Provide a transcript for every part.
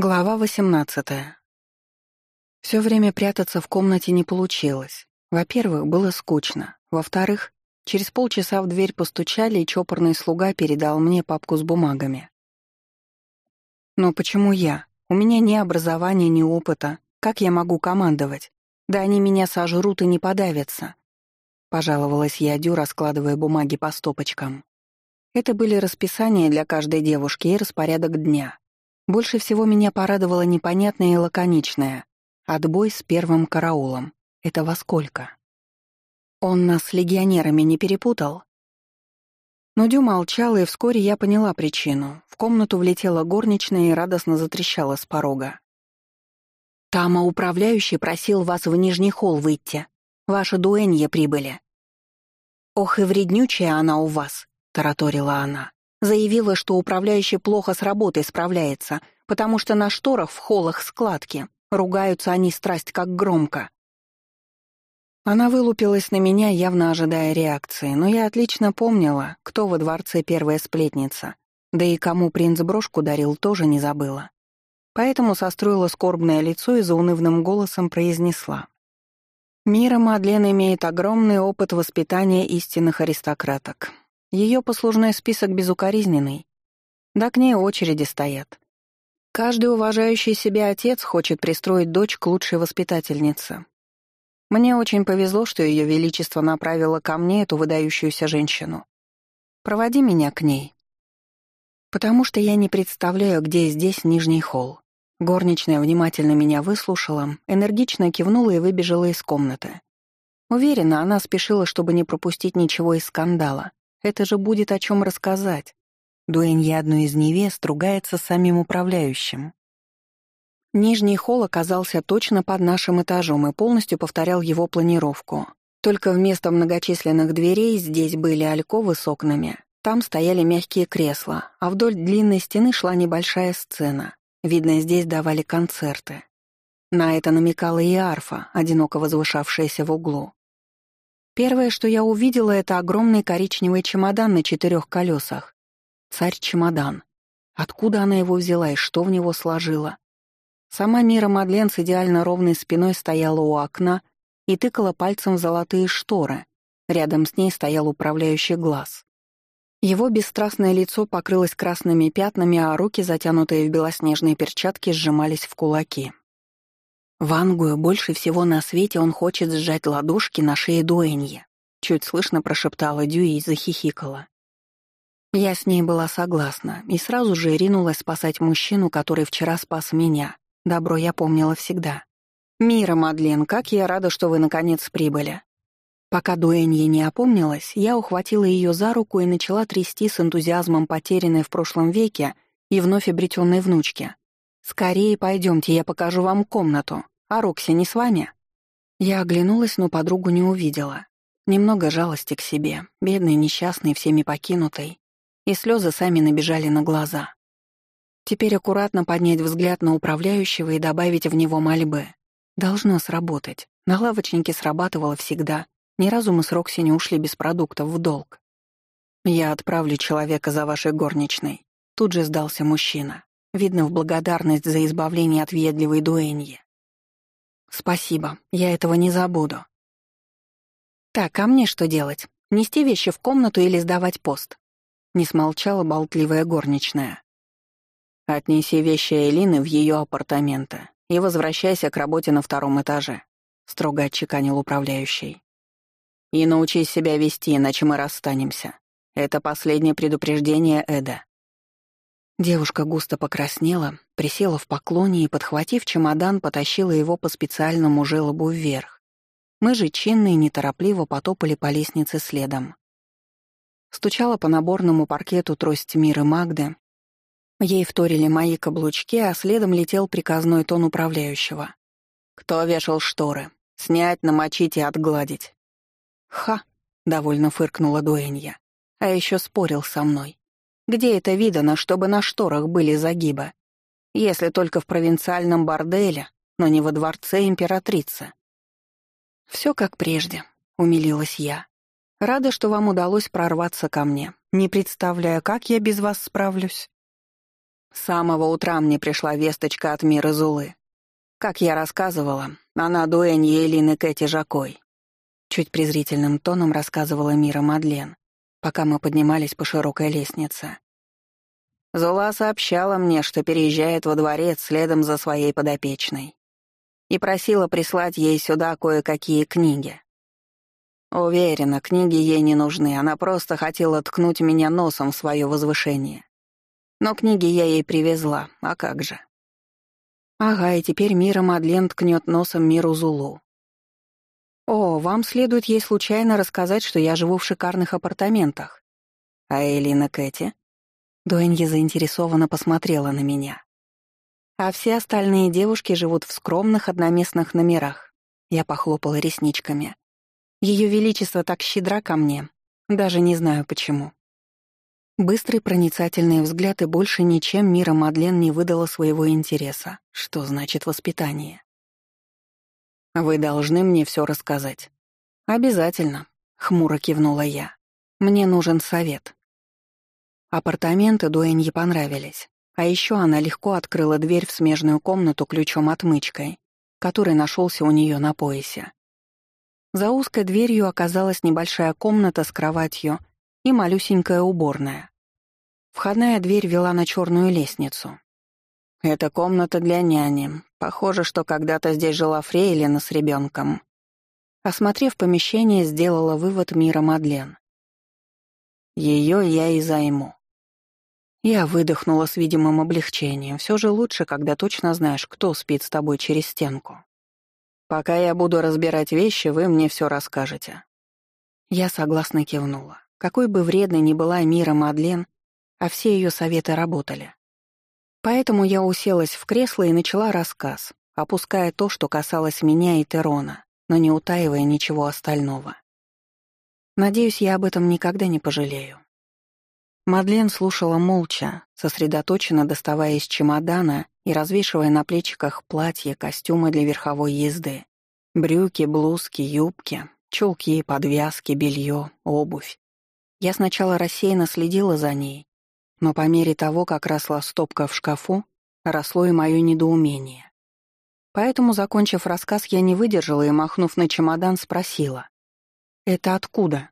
Глава 18. Всё время прятаться в комнате не получилось. Во-первых, было скучно. Во-вторых, через полчаса в дверь постучали, и чопорный слуга передал мне папку с бумагами. Но почему я? У меня ни образования, ни опыта. Как я могу командовать? Да они меня сожрут и не подавятся. Пожаловалась я Дю, раскладывая бумаги по стопочкам. Это были расписания для каждой девушки и распорядок дня. Больше всего меня порадовало непонятное и лаконичное. Отбой с первым караулом. Это во сколько? Он нас с легионерами не перепутал? Но Дю молчала, и вскоре я поняла причину. В комнату влетела горничная и радостно затрещала с порога. «Тама управляющий просил вас в Нижний холл выйти. Ваши дуэнье прибыли». «Ох и вреднючая она у вас», — тараторила она. Заявила, что управляющий плохо с работой справляется, потому что на шторах в холлах складки. Ругаются они страсть как громко. Она вылупилась на меня, явно ожидая реакции, но я отлично помнила, кто во дворце первая сплетница. Да и кому принц брошку дарил, тоже не забыла. Поэтому состроила скорбное лицо и заунывным голосом произнесла. «Мира Мадлен имеет огромный опыт воспитания истинных аристократок. Ее послужной список безукоризненный. Да к ней очереди стоят. Каждый уважающий себя отец хочет пристроить дочь к лучшей воспитательнице. Мне очень повезло, что Ее Величество направило ко мне эту выдающуюся женщину. Проводи меня к ней. Потому что я не представляю, где здесь Нижний холл. Горничная внимательно меня выслушала, энергично кивнула и выбежала из комнаты. Уверена, она спешила, чтобы не пропустить ничего из скандала. Это же будет о чем рассказать. Дуэнья одной из невест ругается с самим управляющим. Нижний холл оказался точно под нашим этажом и полностью повторял его планировку. Только вместо многочисленных дверей здесь были альковы с окнами. Там стояли мягкие кресла, а вдоль длинной стены шла небольшая сцена. Видно, здесь давали концерты. На это намекала и арфа, одиноко возвышавшаяся в углу. Первое, что я увидела, это огромный коричневый чемодан на четырех колесах. Царь-чемодан. Откуда она его взяла и что в него сложила? Сама Мира Мадлен с идеально ровной спиной стояла у окна и тыкала пальцем в золотые шторы. Рядом с ней стоял управляющий глаз. Его бесстрастное лицо покрылось красными пятнами, а руки, затянутые в белоснежные перчатки, сжимались в кулаки. Вангую больше всего на свете он хочет сжать ладошки на шее Дуэнье. Чуть слышно прошептала Дюи и захихикала. Я с ней была согласна и сразу же ринулась спасать мужчину, который вчера спас меня. Добро я помнила всегда. «Мира, Мадлен, как я рада, что вы наконец прибыли». Пока Дуэнье не опомнилась, я ухватила ее за руку и начала трясти с энтузиазмом потерянной в прошлом веке и вновь обретенной внучки. «Скорее пойдемте, я покажу вам комнату. А Рокси не с вами?» Я оглянулась, но подругу не увидела. Немного жалости к себе, бедный, несчастный, всеми покинутый. И слезы сами набежали на глаза. Теперь аккуратно поднять взгляд на управляющего и добавить в него мольбы. Должно сработать. На лавочнике срабатывало всегда. Ни разу мы с Рокси не ушли без продуктов в долг. «Я отправлю человека за вашей горничной», — тут же сдался мужчина. Видно, в благодарность за избавление от въедливой дуэньи. «Спасибо, я этого не забуду». «Так, а мне что делать? Нести вещи в комнату или сдавать пост?» Не смолчала болтливая горничная. «Отнеси вещи Элины в ее апартаменты и возвращайся к работе на втором этаже», — строго отчеканил управляющий. «И научись себя вести, иначе мы расстанемся. Это последнее предупреждение Эда. Девушка густо покраснела, присела в поклоне и, подхватив чемодан, потащила его по специальному желобу вверх. Мы же чинно и неторопливо потопали по лестнице следом. Стучала по наборному паркету трость Миры Магды. Ей вторили мои каблучки, а следом летел приказной тон управляющего. «Кто вешал шторы? Снять, намочить и отгладить». «Ха!» — довольно фыркнула Дуэнья. А еще спорил со мной. Где это видано, чтобы на шторах были загибы? Если только в провинциальном борделе, но не во дворце императрицы. Все как прежде, умилилась я. Рада, что вам удалось прорваться ко мне. Не представляю, как я без вас справлюсь. самого утра мне пришла весточка от мира Зулы. Как я рассказывала, она дуэнья Элины Кэти Жакой. Чуть презрительным тоном рассказывала Мира Мадлен, пока мы поднимались по широкой лестнице. Зула сообщала мне, что переезжает во дворец следом за своей подопечной. И просила прислать ей сюда кое-какие книги. Уверена, книги ей не нужны, она просто хотела ткнуть меня носом в свое возвышение. Но книги я ей привезла, а как же? Ага, и теперь Мира Мадлен ткнет носом Миру Зулу. О, вам следует ей случайно рассказать, что я живу в шикарных апартаментах. А Элина Кэти? Дуэнья заинтересованно посмотрела на меня. А все остальные девушки живут в скромных одноместных номерах. Я похлопала ресничками. Ее Величество так щедра ко мне. Даже не знаю почему. Быстрый проницательный взгляд и больше ничем мира Мадлен не выдала своего интереса. Что значит воспитание? «Вы должны мне все рассказать». «Обязательно», — хмуро кивнула я. «Мне нужен совет». Апартаменты Дуэнье понравились. А еще она легко открыла дверь в смежную комнату ключом-отмычкой, который нашелся у нее на поясе. За узкой дверью оказалась небольшая комната с кроватью и малюсенькая уборная. Входная дверь вела на черную лестницу. «Это комната для няни. Похоже, что когда-то здесь жила Фрейлина с ребенком. Осмотрев помещение, сделала вывод Мира Мадлен. Ее я и займу. Я выдохнула с видимым облегчением. Все же лучше, когда точно знаешь, кто спит с тобой через стенку. Пока я буду разбирать вещи, вы мне все расскажете. Я согласно кивнула. Какой бы вредной ни была Мира Мадлен, а все ее советы работали. Поэтому я уселась в кресло и начала рассказ, опуская то, что касалось меня и Терона, но не утаивая ничего остального. Надеюсь, я об этом никогда не пожалею. Мадлен слушала молча, сосредоточенно доставая из чемодана и развешивая на плечиках платья, костюмы для верховой езды, брюки, блузки, юбки, чулки, подвязки, белье, обувь. Я сначала рассеянно следила за ней, но по мере того, как росла стопка в шкафу, росло и мое недоумение. Поэтому, закончив рассказ, я не выдержала и, махнув на чемодан, спросила. «Это откуда?»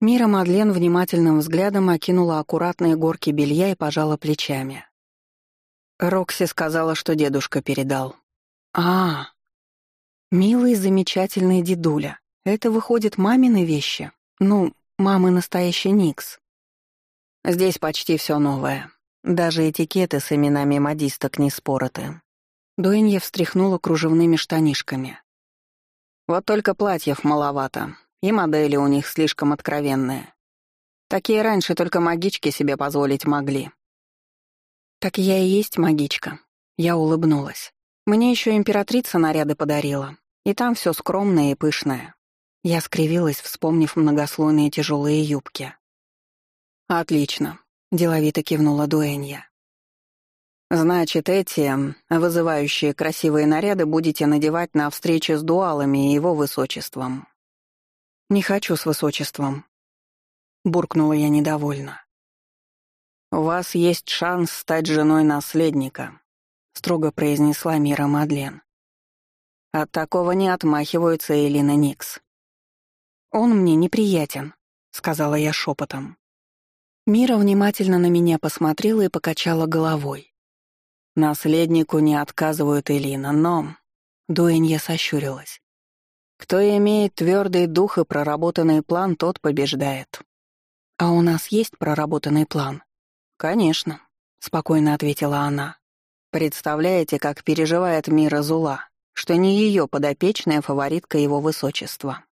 Мира Мадлен внимательным взглядом окинула аккуратные горки белья и пожала плечами. Рокси сказала, что дедушка передал. А, милый, замечательный дедуля. Это выходит мамины вещи. Ну, мамы настоящий Никс. Здесь почти все новое. Даже этикеты с именами модисток не спороты. Дуэнья встряхнула кружевными штанишками. Вот только платьев маловато. И модели у них слишком откровенные. Такие раньше только магички себе позволить могли. Так я и есть магичка. Я улыбнулась. Мне еще императрица наряды подарила. И там все скромное и пышное. Я скривилась, вспомнив многослойные тяжелые юбки. «Отлично», — деловито кивнула Дуэнья. «Значит, эти, вызывающие красивые наряды, будете надевать на встрече с дуалами и его высочеством. «Не хочу с высочеством», — буркнула я недовольно. «У вас есть шанс стать женой наследника», — строго произнесла Мира Мадлен. От такого не отмахиваются Элина Никс. «Он мне неприятен», — сказала я шепотом. Мира внимательно на меня посмотрела и покачала головой. «Наследнику не отказывают Элина, но...» Дуэнья сощурилась. Кто имеет твердый дух и проработанный план, тот побеждает. А у нас есть проработанный план? Конечно, спокойно ответила она. Представляете, как переживает Мира Зула, что не ее подопечная фаворитка его высочества.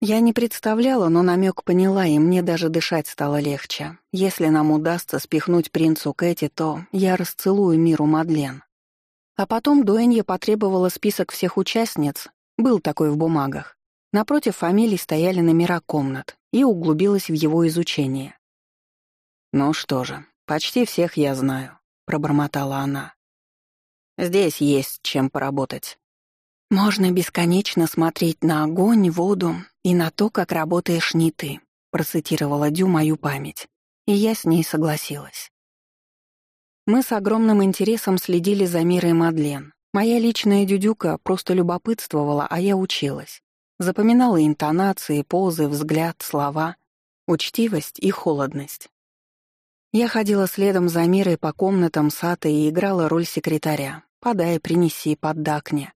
Я не представляла, но намек поняла, и мне даже дышать стало легче. Если нам удастся спихнуть принцу Кэти, то я расцелую миру Мадлен. А потом Дуэнья потребовала список всех участниц, был такой в бумагах. Напротив фамилий стояли номера комнат, и углубилась в его изучение. «Ну что же, почти всех я знаю», — пробормотала она. «Здесь есть чем поработать». «Можно бесконечно смотреть на огонь, воду и на то, как работаешь не ты», — процитировала Дю мою память, и я с ней согласилась. Мы с огромным интересом следили за Мирой Мадлен. Моя личная дюдюка просто любопытствовала, а я училась. Запоминала интонации, позы, взгляд, слова, учтивость и холодность. Я ходила следом за Мирой по комнатам сада и играла роль секретаря. «Подай, принеси, поддакни».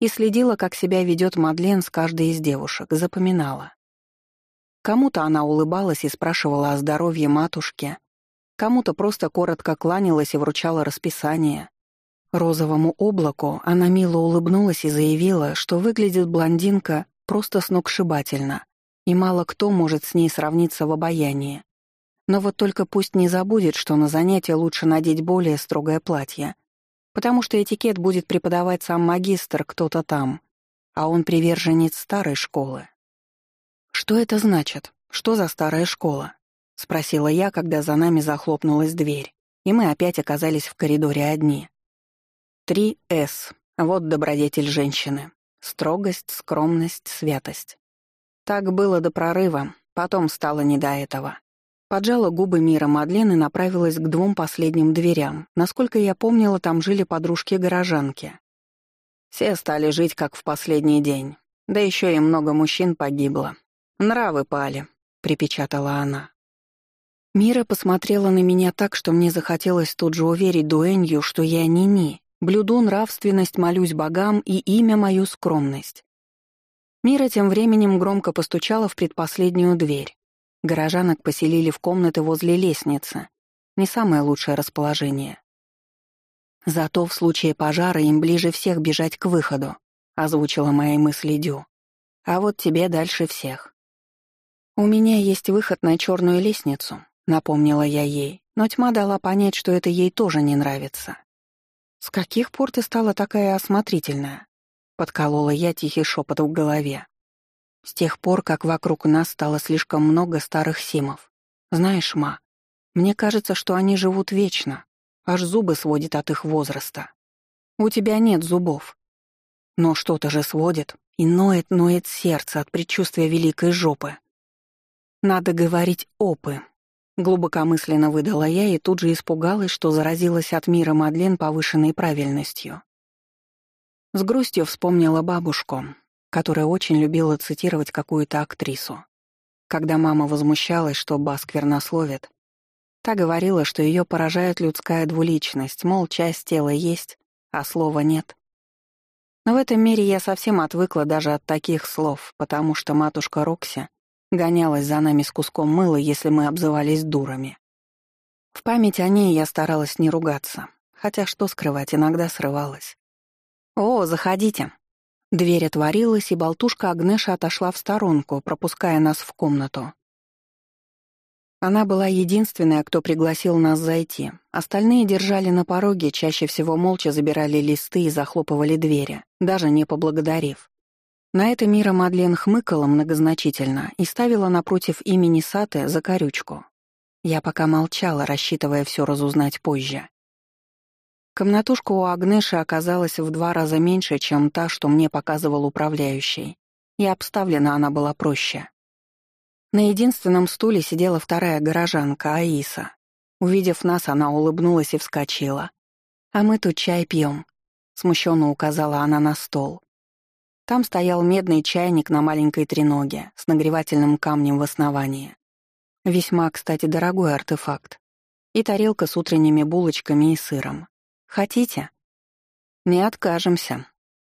И следила, как себя ведет Мадлен с каждой из девушек, запоминала. Кому-то она улыбалась и спрашивала о здоровье матушки, кому-то просто коротко кланялась и вручала расписание. Розовому облаку она мило улыбнулась и заявила, что выглядит блондинка просто сногсшибательно, и мало кто может с ней сравниться в обаянии. Но вот только пусть не забудет, что на занятие лучше надеть более строгое платье, потому что этикет будет преподавать сам магистр кто-то там, а он приверженец старой школы. «Что это значит? Что за старая школа?» — спросила я, когда за нами захлопнулась дверь, и мы опять оказались в коридоре одни. «Три С. Вот добродетель женщины. Строгость, скромность, святость. Так было до прорыва, потом стало не до этого. Поджала губы Мира Мадлен и направилась к двум последним дверям. Насколько я помнила, там жили подружки-горожанки. Все стали жить, как в последний день. Да еще и много мужчин погибло. Нравы пали, — припечатала она. Мира посмотрела на меня так, что мне захотелось тут же уверить Дуэнью, что я не-ни, Блюду нравственность, молюсь богам и имя мою скромность. Мира тем временем громко постучала в предпоследнюю дверь. Горожанок поселили в комнаты возле лестницы. Не самое лучшее расположение. Зато в случае пожара им ближе всех бежать к выходу, озвучила мои мысли Дю. А вот тебе дальше всех. У меня есть выход на черную лестницу, напомнила я ей, но тьма дала понять, что это ей тоже не нравится. «С каких пор ты стала такая осмотрительная?» — подколола я тихий шепот в голове. «С тех пор, как вокруг нас стало слишком много старых симов. Знаешь, ма, мне кажется, что они живут вечно, аж зубы сводит от их возраста. У тебя нет зубов. Но что-то же сводит, и ноет-ноет сердце от предчувствия великой жопы. Надо говорить «опы», Глубокомысленно выдала я и тут же испугалась, что заразилась от мира Мадлен повышенной правильностью. С грустью вспомнила бабушку, которая очень любила цитировать какую-то актрису. Когда мама возмущалась, что ба сквернословит, та говорила, что ее поражает людская двуличность, мол, часть тела есть, а слова нет. Но в этом мире я совсем отвыкла даже от таких слов, потому что матушка Рокси Гонялась за нами с куском мыла, если мы обзывались дурами. В память о ней я старалась не ругаться, хотя что скрывать, иногда срывалась. «О, заходите!» Дверь отворилась, и болтушка Агнеша отошла в сторонку, пропуская нас в комнату. Она была единственная, кто пригласил нас зайти. Остальные держали на пороге, чаще всего молча забирали листы и захлопывали двери, даже не поблагодарив. На это Мира Мадлен хмыкала многозначительно и ставила напротив имени Саты закорючку. Я пока молчала, рассчитывая все разузнать позже. Комнатушка у Агнеши оказалась в два раза меньше, чем та, что мне показывал управляющий, и обставлена она была проще. На единственном стуле сидела вторая горожанка, Аиса. Увидев нас, она улыбнулась и вскочила. «А мы тут чай пьем», — смущенно указала она на стол. Там стоял медный чайник на маленькой треноге с нагревательным камнем в основании. Весьма, кстати, дорогой артефакт. И тарелка с утренними булочками и сыром. Хотите? Не откажемся,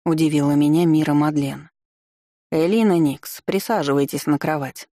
удивила меня Мира Мадлен. Элина Никс, присаживайтесь на кровать.